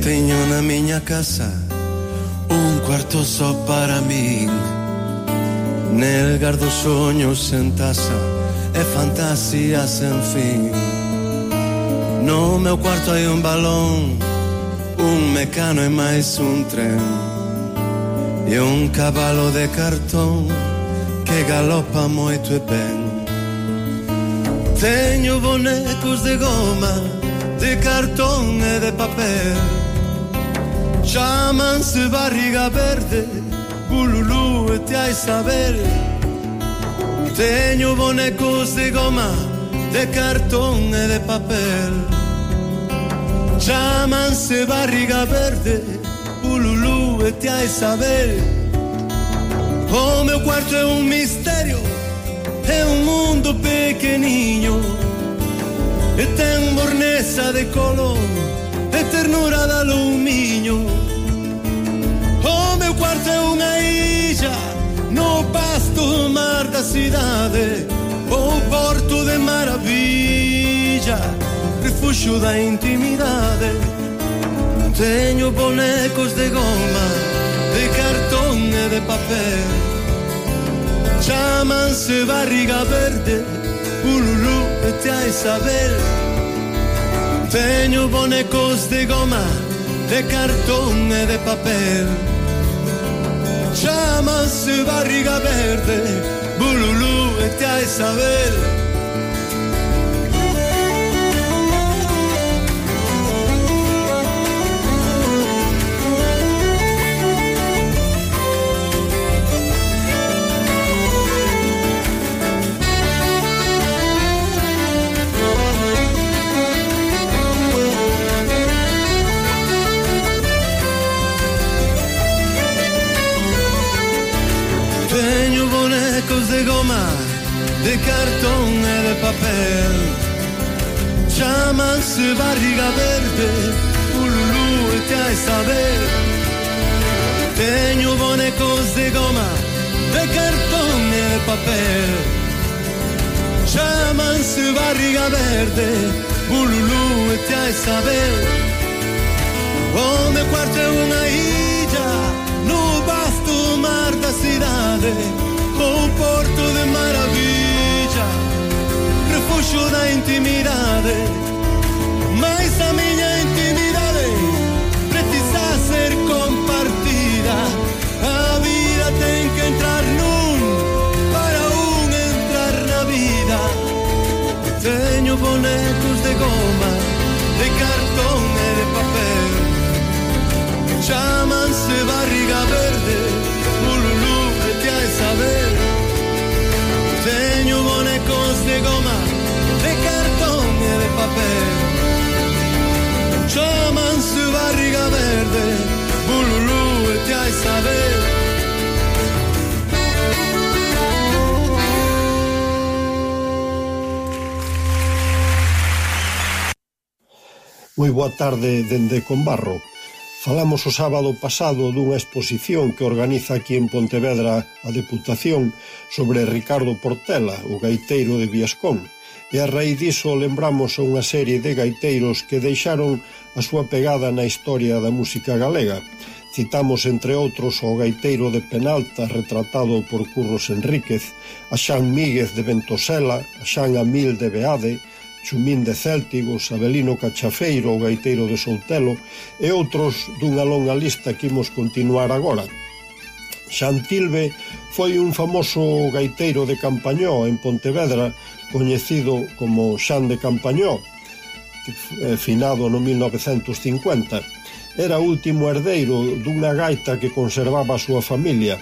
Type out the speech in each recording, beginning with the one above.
teño na miña casa um Un cuarto só para min Nel gardo soños sen taza E fantasías sen fin No meu cuarto hai un um balón Un um mecano e máis un tren E un cabalo de cartón Que galopa moito e ben Teño bonecos de goma De cartón e de papel. Chamanse barriga verde Bululú e te hai saber Teño bonecos de goma De cartón e de papel. Chamanse barriga verde Bululú e te hai saber O meu cuarto é un misterio É un mundo pequeniño E ten borneza de color e ternura da lumiño O meu cuarto é unha illa no pasto mar da cidade O porto de maravilla refuxo da intimidade. Teño bonecos de goma de cartón e de papel. Chamanse barriga verde Ululú e tia Isabel. Teño bonecos de goma, de cartón e de papel. Chamase Barriga Verde, Bululú e Tia Isabel. verde, Ululú e a Isabel. O meu quarto é unha illa no vasto mar da cidade, con porto de maravilla, refuxo da intimidade. Mais a miña intimidade precisa ser compartida. goma, de cartón, de papel. Llámanse barriga verde, bululú, vete a saber. Tengo bonecos de goma, de cartón, de papel. Llámanse barriga verde, bululú, vete a saber. Moi boa tarde dende Conbarro. Falamos o sábado pasado dunha exposición que organiza aquí en Pontevedra a Deputación sobre Ricardo Portela, o gaiteiro de Viascón, e a raíz diso lembramos a unha serie de gaiteiros que deixaron a súa pegada na historia da música galega. Citamos, entre outros, ao gaiteiro de Penalta, retratado por Curros Enríquez, a Xan Míguez de Ventosela, a Xan Amil de Beade, Chumín de Céltigos, Abelino Cachafeiro ou Gaiteiro de Soltelo e outros dunha longa lista que imos continuar agora. Xantilve foi un famoso gaiteiro de Campañó en Pontevedra, coñecido como Xan de Campañó, eh, finado no 1950. Era o último herdeiro dunha gaita que conservaba a súa familia,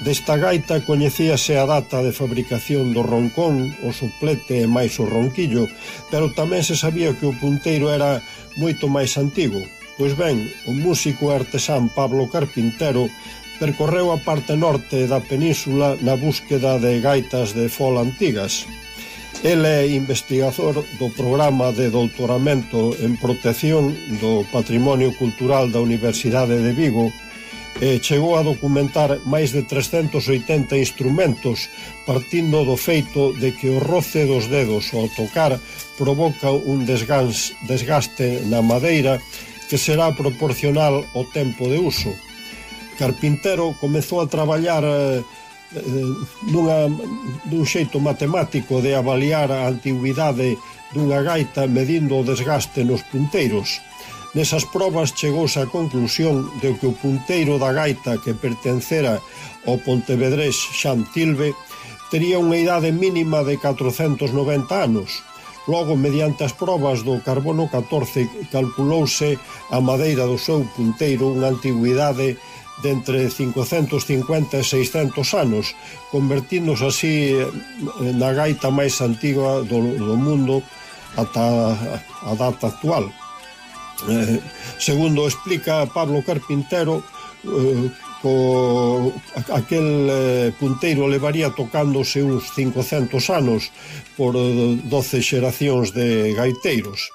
Desta gaita coñecíase a data de fabricación do roncón, o soplete e máis o ronquillo, pero tamén se sabía que o punteiro era moito máis antigo. Pois ben, o músico artesán Pablo Carpintero percorreu a parte norte da península na búsqueda de gaitas de fol antigas. El é investigador do programa de doutoramento en protección do patrimonio cultural da Universidade de Vigo eh, chegou a documentar máis de 380 instrumentos partindo do feito de que o roce dos dedos ao tocar provoca un desgans, desgaste na madeira que será proporcional ao tempo de uso. Carpintero comezou a traballar eh, eh nunha, dun xeito matemático de avaliar a antigüidade dunha gaita medindo o desgaste nos punteiros. Nesas probas chegouse á conclusión de que o punteiro da gaita que pertencera ao pontevedrés Xantilve tería unha idade mínima de 490 anos. Logo, mediante as probas do carbono 14, calculouse a madeira do seu punteiro unha antigüidade de entre 550 e 600 anos, convertíndose así eh, na gaita máis antiga do, do mundo ata a data actual. Eh, segundo explica Pablo Carpintero, eh, co, aquel eh, punteiro levaría tocándose uns 500 anos por eh, 12 xeracións de gaiteiros.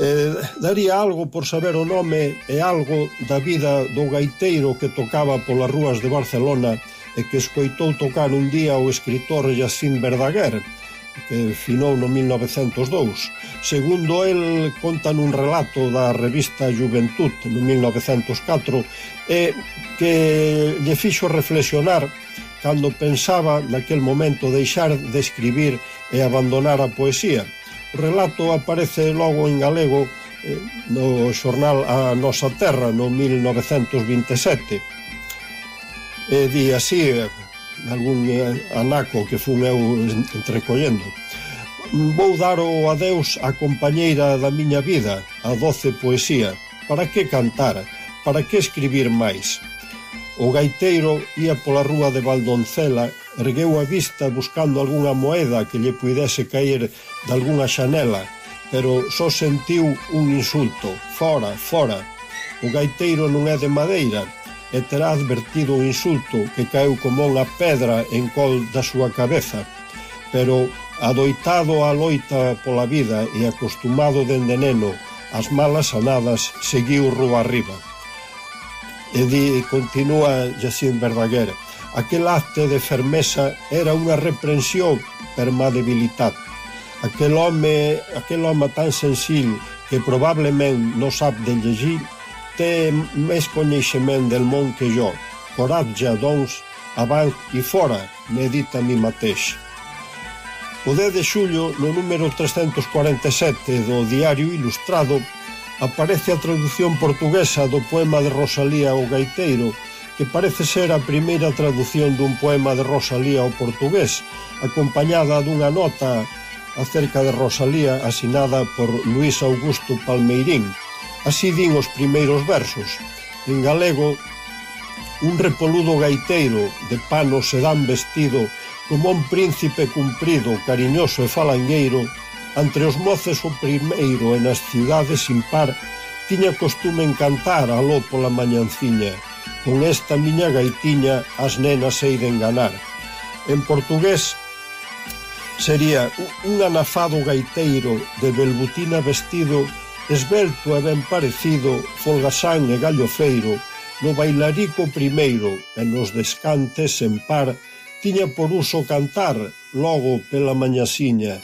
Eh, daría algo por saber o nome e algo da vida do gaiteiro que tocaba polas rúas de Barcelona e que escoitou tocar un día o escritor Jacint Verdaguer, eh, finou no 1902. Segundo el, conta nun relato da revista Juventud no 1904 e que lle fixo reflexionar cando pensaba naquel momento deixar de escribir e abandonar a poesía. O relato aparece logo en galego eh, no xornal A Nosa Terra no 1927. E di así, algún eh, anaco que fun eu entrecollendo. Vou dar o adeus á compañeira da miña vida, a doce poesía. Para que cantar? Para que escribir máis? O gaiteiro ia pola rúa de Valdoncela, ergueu a vista buscando algunha moeda que lle puidese caer de algunha xanela, pero só sentiu un insulto, fora, fora. O gaiteiro non é de madeira, e terá advertido o insulto que caeu como unha pedra en col da súa cabeza, pero adoitado á loita pola vida e acostumado dende neno ás malas anadas, seguiu rúa arriba. E di, continúa Jacín Verdaguer, aquel acte de fermesa era unha reprensión per má debilitat. Aquel home, aquel home tan sensil que probablement non sap de llegir té més coneixement del món que jo. Coratge, doncs, avant i fora, m'he dit a mi mateix. O 10 de xullo, no número 347 do Diario Ilustrado, aparece a traducción portuguesa do poema de Rosalía o Gaiteiro, que parece ser a primeira traducción dun poema de Rosalía ao portugués, acompañada dunha nota acerca de Rosalía asinada por Luis Augusto Palmeirín, Así din os primeiros versos. En galego, un repoludo gaiteiro de pano sedán vestido como un príncipe cumprido, cariñoso e falangueiro, entre os moces o primeiro e nas ciudades sin par, tiña costume encantar aló pola mañanciña. Con esta miña gaitiña as nenas hei de enganar. En portugués sería un anafado gaiteiro de belbutina vestido esbelto e ben parecido, folgasán e gallofeiro, no bailarico primeiro e nos descantes en par, tiña por uso cantar, logo pela mañasiña,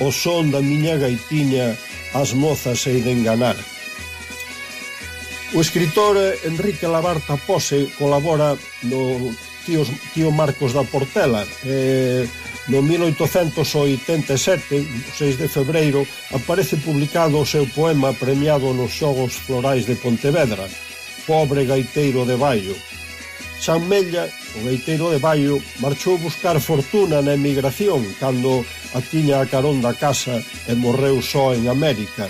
o son da miña gaitiña, as mozas hei de enganar. O escritor Enrique Labarta Pose colabora no tíos, tío Marcos da Portela, eh, No 1887, 6 de febreiro, aparece publicado o seu poema premiado nos Xogos Florais de Pontevedra, Pobre gaiteiro de Baio. San Mella, o gaiteiro de Baio, marchou buscar fortuna na emigración cando a tiña a carón da casa e morreu só en América.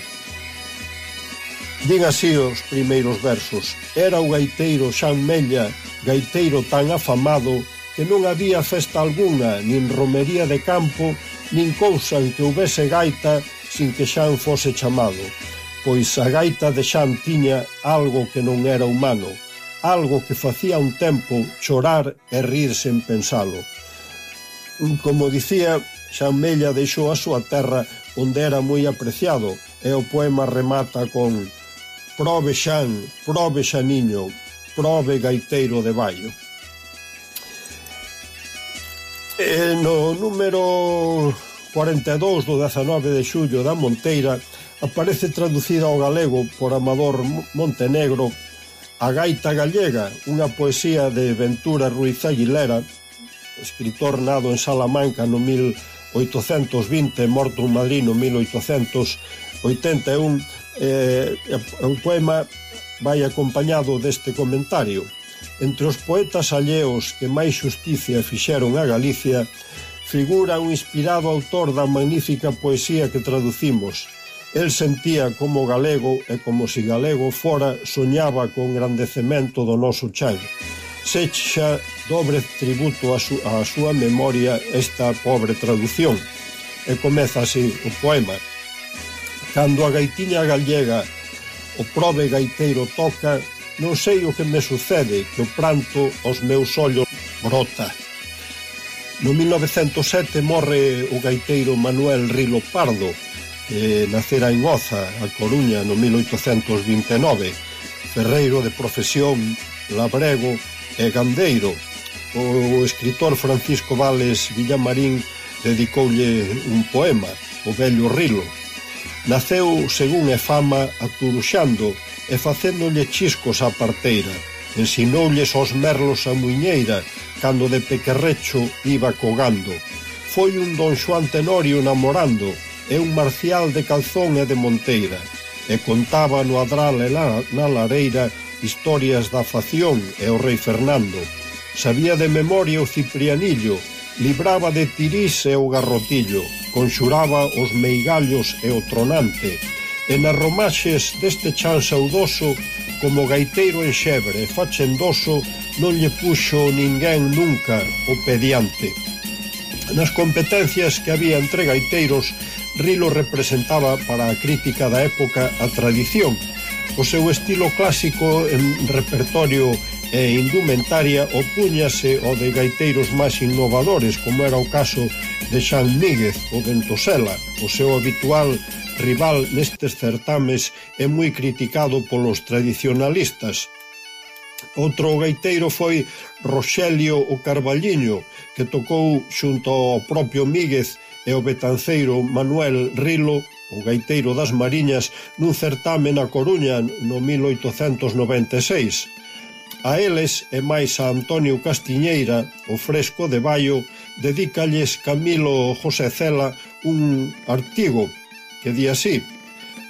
Din así os primeiros versos. Era o gaiteiro San Mella, gaiteiro tan afamado, que non había festa alguna, nin romería de campo, nin cousa en que houbese gaita sin que Xan fose chamado, pois a gaita de Xan tiña algo que non era humano, algo que facía un tempo chorar e rir sen pensalo. Como dicía, Xan Mella deixou a súa terra onde era moi apreciado, e o poema remata con Probe Xan, probe Xaniño, probe gaiteiro de Baio eh, no número 42 do 19 de xullo da Monteira aparece traducida ao galego por Amador Montenegro A gaita gallega, unha poesía de Ventura Ruiz Aguilera, escritor nado en Salamanca no 1820 morto en Madrid no 1881, eh, o poema vai acompañado deste comentario. Entre os poetas alleos que máis justicia fixeron a Galicia figura un inspirado autor da magnífica poesía que traducimos. El sentía como galego e como si galego fora soñaba con grandecemento do noso chan. Secha dobre tributo a, su, a súa memoria esta pobre traducción. E comeza así o poema. Cando a gaitiña gallega o prove gaiteiro toca, Non sei o que me sucede que o pranto aos meus ollos brota. No 1907 morre o gaiteiro Manuel Rilo Pardo, que nacera en Oza, a Coruña, no 1829, ferreiro de profesión, labrego e gandeiro. O escritor Francisco Vales Villamarín dedicoulle un poema, o vello Rilo. Naceu, según é fama, aturuxando e facéndolle chiscos á parteira. Ensinoulles aos merlos a muiñeira cando de pequerrecho iba cogando. Foi un don Xoan Tenorio namorando e un marcial de calzón e de monteira e contaba no adral e la, na lareira historias da fación e o rei Fernando. Sabía de memoria o ciprianillo, libraba de tirís e o garrotillo, conxuraba os meigallos e o tronante, e nas romaxes deste chan saudoso como gaiteiro en xebre fachendoso non lle puxo ninguén nunca o pediante. Nas competencias que había entre gaiteiros, Rilo representaba para a crítica da época a tradición. O seu estilo clásico en repertorio e indumentaria opúñase ao de gaiteiros máis innovadores, como era o caso de Xan Míguez, o Ventosela, o seu habitual rival nestes certames e moi criticado polos tradicionalistas. Outro gaiteiro foi Roxelio o Carballiño, que tocou xunto ao propio Míguez e o betanceiro Manuel Rilo o gaiteiro das Mariñas nun certame na Coruña no 1896. A eles e máis a Antonio Castiñeira, o fresco de Baio, dedícalles Camilo José Cela un artigo que di así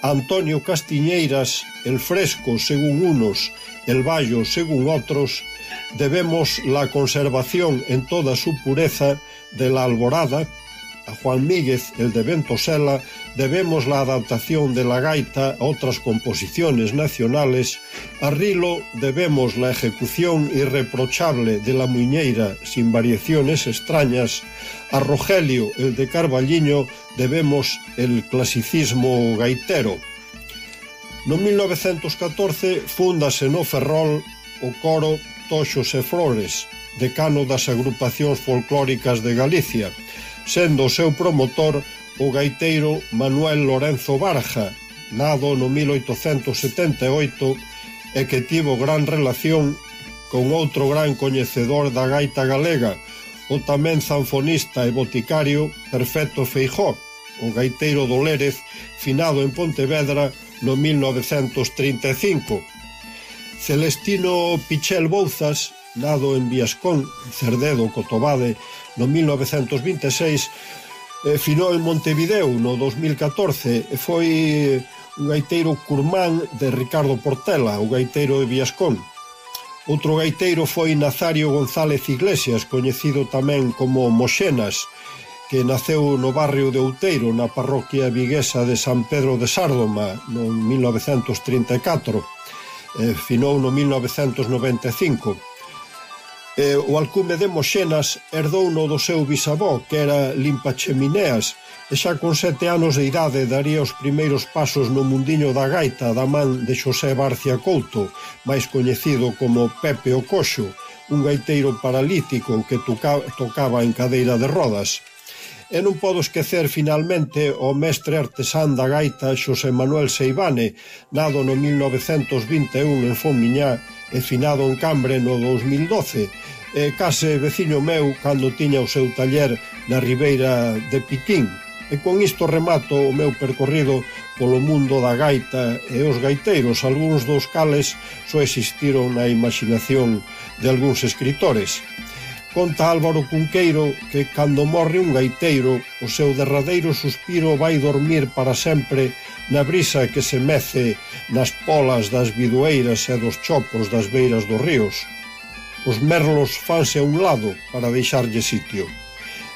Antonio Castiñeiras, el fresco según unos, el vallo según otros, debemos la conservación en toda su pureza de la alborada, a Juan Míguez, el de Ventosela, debemos la adaptación de la gaita a otras composiciones nacionales, a Rilo debemos la ejecución irreprochable de la muñeira sin variaciones extrañas, a Rogelio, el de Carballiño, debemos el clasicismo gaitero. No 1914 fundase no Ferrol o coro Toxos e Flores, decano das agrupacións folclóricas de Galicia, sendo o seu promotor o gaiteiro Manuel Lorenzo Barja, nado no 1878 e que tivo gran relación con outro gran coñecedor da gaita galega, o tamén zanfonista e boticario Perfecto Feijó, o gaiteiro do Lérez, finado en Pontevedra no 1935. Celestino Pichel Bouzas, nado en Viascón, Cerdedo, Cotobade, no 1926, finou en Montevideo no 2014 e foi un gaiteiro curmán de Ricardo Portela, o gaiteiro de Viascón. Outro gaiteiro foi Nazario González Iglesias, coñecido tamén como Moxenas, que naceu no barrio de Outeiro, na parroquia viguesa de San Pedro de Sárdoma, no 1934. e finou no 1995. Eh, o alcume de Moxenas herdou no do seu bisavó, que era Limpa Chemineas, e xa con sete anos de idade daría os primeiros pasos no mundiño da gaita da man de Xosé Barcia Couto, máis coñecido como Pepe o Coxo, un gaiteiro paralítico que tocaba en cadeira de rodas. E non podo esquecer finalmente o mestre artesán da gaita Xosé Manuel Seivane, nado no 1921 en Fomiñá e finado en Cambre no 2012, e case veciño meu cando tiña o seu taller na Ribeira de Piquín. E con isto remato o meu percorrido polo mundo da gaita e os gaiteiros, algúns dos cales só existiron na imaginación de algúns escritores. Conta Álvaro Cunqueiro que cando morre un gaiteiro, o seu derradeiro suspiro vai dormir para sempre na brisa que se mece nas polas das vidueiras e dos chopos das beiras dos ríos. Os merlos fanse a un lado para deixarlle sitio.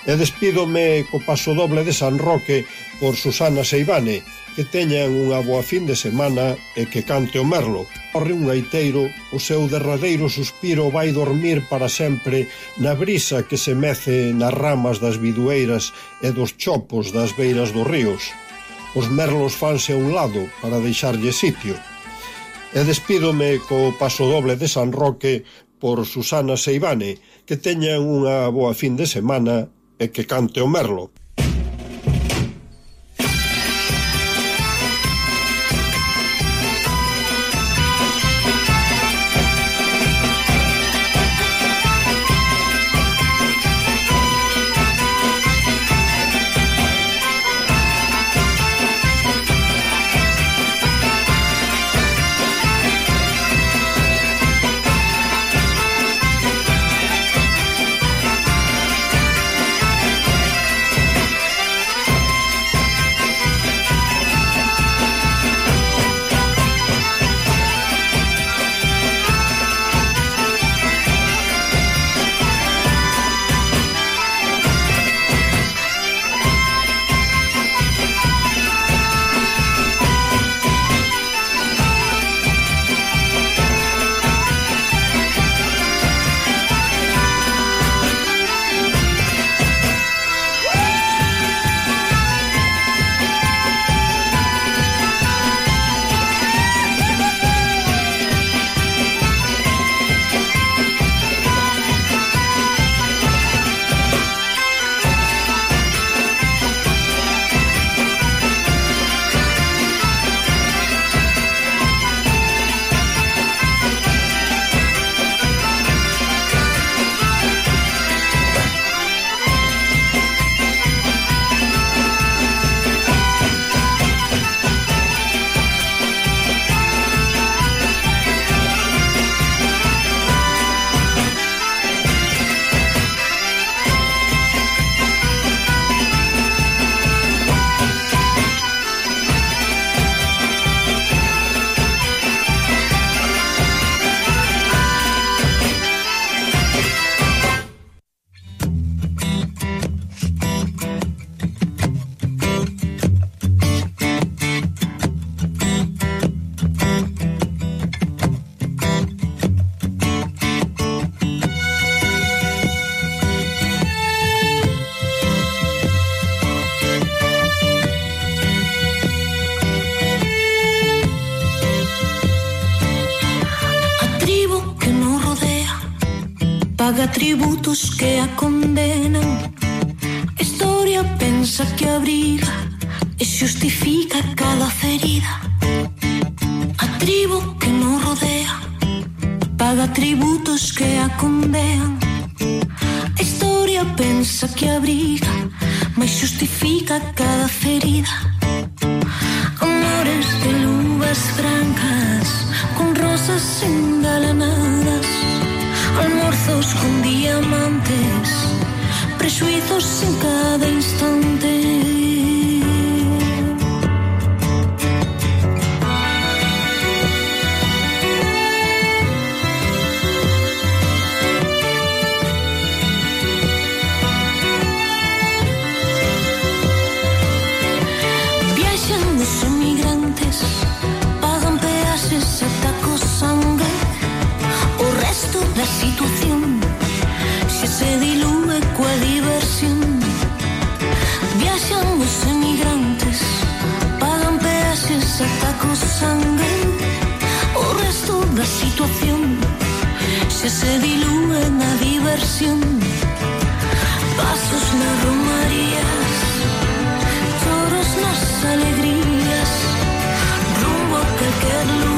E despídome co paso doble de San Roque por Susana Seibane, que teñan unha boa fin de semana e que cante o merlo. Corre un gaiteiro, o seu derradeiro suspiro vai dormir para sempre na brisa que se mece nas ramas das bidueiras e dos chopos das beiras dos ríos. Os merlos fanse a un lado para deixarlle sitio. E despídome co paso doble de San Roque por Susana Seivane, que teñan unha boa fin de semana e que cante o merlo. paga tributos que a condenan. Historia pensa que abriga e xustifica cada ferida. A tribo que non rodea paga tributos que a condenan. Historia pensa que abriga, mas xustifica cada ferida. Amores de luvas francas con rosas engalanadas lazos con diamantes, prejuizos en cada instante. o resto da situación. Se se na diversión pasos na romarías toros nas alegrías rumbo a calquer lugar